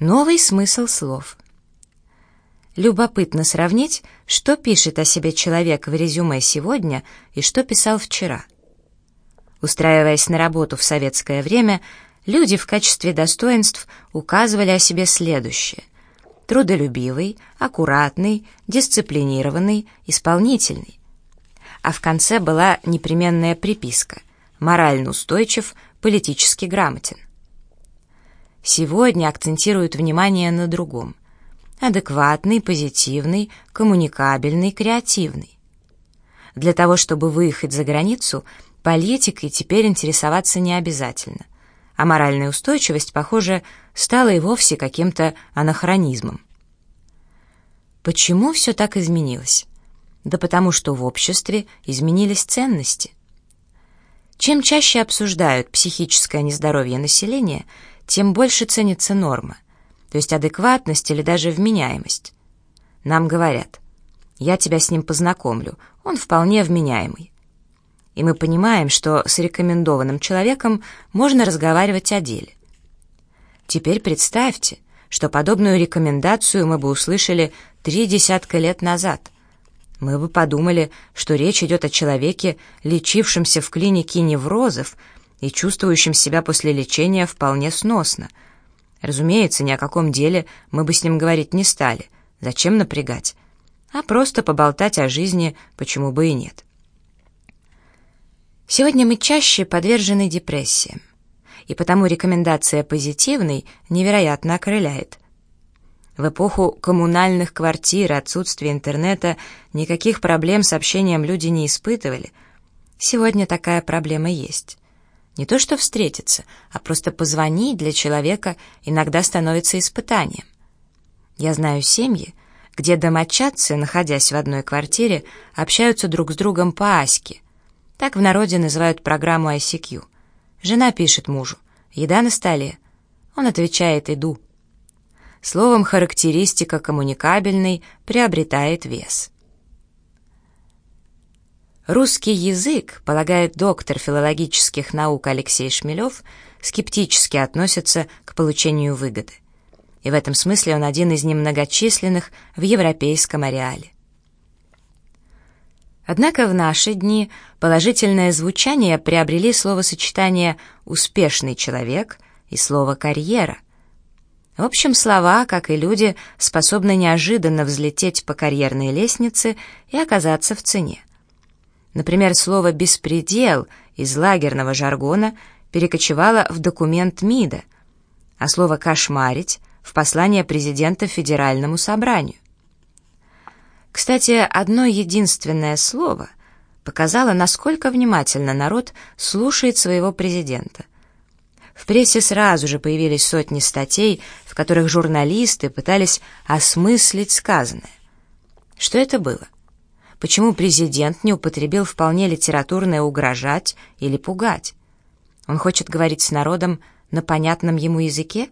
Новый смысл слов. Любопытно сравнить, что пишет о себе человек в резюме сегодня и что писал вчера. Устраиваясь на работу в советское время, люди в качестве достоинств указывали о себе следующее: трудолюбивый, аккуратный, дисциплинированный, исполнительный. А в конце была непременная приписка: морально устойчив, политически грамотен. Сегодня акцентируют внимание на другом. Адекватный, позитивный, коммуникабельный, креативный. Для того, чтобы выехать за границу, политикой теперь интересоваться не обязательно. А моральная устойчивость, похоже, стала и вовсе каким-то анахронизмом. Почему все так изменилось? Да потому что в обществе изменились ценности. Чем чаще обсуждают психическое нездоровье населения, тем больше ценится норма, то есть адекватность или даже вменяемость. Нам говорят, я тебя с ним познакомлю, он вполне вменяемый. И мы понимаем, что с рекомендованным человеком можно разговаривать о деле. Теперь представьте, что подобную рекомендацию мы бы услышали три десятка лет назад. Мы бы подумали, что речь идет о человеке, лечившемся в клинике неврозов, и чувствующим себя после лечения вполне сносно. Разумеется, ни о каком деле мы бы с ним говорить не стали. Зачем напрягать? А просто поболтать о жизни, почему бы и нет. Сегодня мы чаще подвержены депрессиям, и потому рекомендация позитивной невероятно окрыляет. В эпоху коммунальных квартир, отсутствия интернета, никаких проблем с общением люди не испытывали. Сегодня такая проблема есть. Не то что встретиться, а просто позвонить для человека иногда становится испытанием. Я знаю семьи, где домочадцы, находясь в одной квартире, общаются друг с другом по аське. Так в народе называют программу ICQ. Жена пишет мужу «Еда на столе». Он отвечает «Иду». Словом, характеристика коммуникабельной приобретает вес. Русский язык, полагает доктор филологических наук Алексей Шмелев, скептически относится к получению выгоды. И в этом смысле он один из немногочисленных в европейском ареале. Однако в наши дни положительное звучание приобрели словосочетание «успешный человек» и слово «карьера». В общем, слова, как и люди, способны неожиданно взлететь по карьерной лестнице и оказаться в цене. Например, слово «беспредел» из лагерного жаргона перекочевало в документ МИДа, а слово «кошмарить» — в послание президента Федеральному собранию. Кстати, одно единственное слово показало, насколько внимательно народ слушает своего президента. В прессе сразу же появились сотни статей, в которых журналисты пытались осмыслить сказанное. Что это было? Почему президент не употребил вполне литературное «угрожать» или «пугать». Он хочет говорить с народом на понятном ему языке?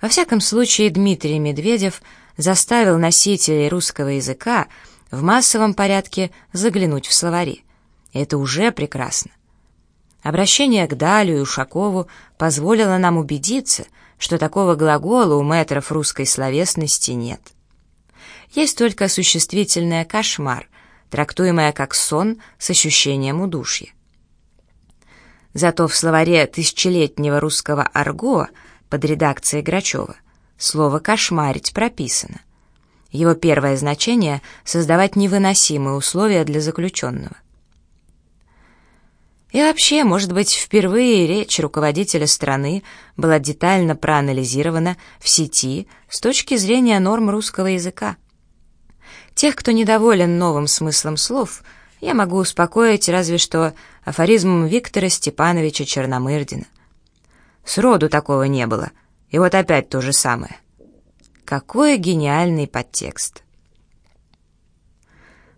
Во всяком случае, Дмитрий Медведев заставил носителей русского языка в массовом порядке заглянуть в словари. Это уже прекрасно. Обращение к Далю и Ушакову позволило нам убедиться, что такого глагола у мэтров русской словесности нет. Есть только существительное «кошмар», трактуемое как сон с ощущением удушья. Зато в словаре тысячелетнего русского арго под редакцией Грачева слово «кошмарить» прописано. Его первое значение — создавать невыносимые условия для заключенного. И вообще, может быть, впервые речь руководителя страны была детально проанализирована в сети с точки зрения норм русского языка. Тех, кто недоволен новым смыслом слов, я могу успокоить разве что афоризмом Виктора Степановича Черномырдина. Сроду такого не было, и вот опять то же самое. Какой гениальный подтекст.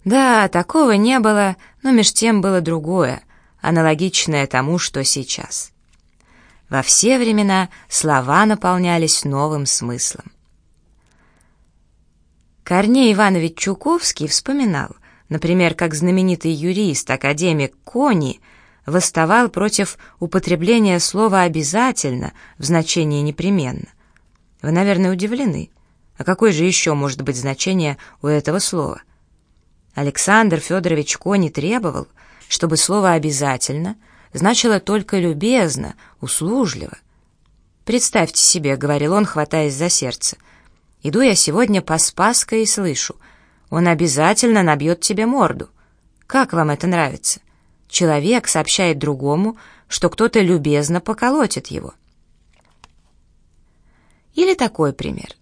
Да, такого не было, но меж тем было другое, аналогичное тому, что сейчас. Во все времена слова наполнялись новым смыслом. Корней Иванович Чуковский вспоминал, например, как знаменитый юрист, академик Кони восставал против употребления слова «обязательно» в значении «непременно». Вы, наверное, удивлены. А какое же еще может быть значение у этого слова? Александр Федорович Кони требовал, чтобы слово «обязательно» значило только любезно, услужливо. «Представьте себе», — говорил он, хватаясь за сердце, — «иду я сегодня по Спасской и слышу, он обязательно набьет тебе морду. Как вам это нравится? Человек сообщает другому, что кто-то любезно поколотит его». Или такой пример.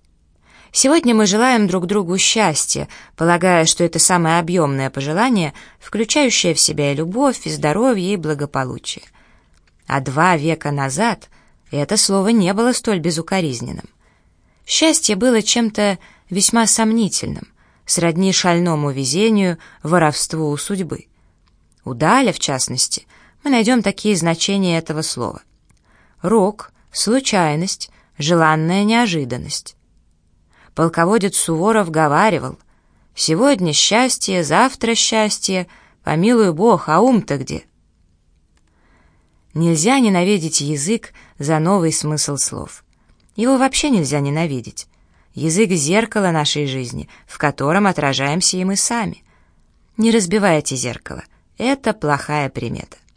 Сегодня мы желаем друг другу счастья, полагая, что это самое объемное пожелание, включающее в себя и любовь, и здоровье, и благополучие. А два века назад это слово не было столь безукоризненным. Счастье было чем-то весьма сомнительным, сродни шальному везению, воровству у судьбы. У Даля, в частности, мы найдем такие значения этого слова. Рок, случайность, желанная неожиданность. Полководец Суворов говаривал, «Сегодня счастье, завтра счастье, помилуй Бог, а ум-то где?» Нельзя ненавидеть язык за новый смысл слов. Его вообще нельзя ненавидеть. Язык — зеркало нашей жизни, в котором отражаемся и мы сами. Не разбивайте зеркало. Это плохая примета.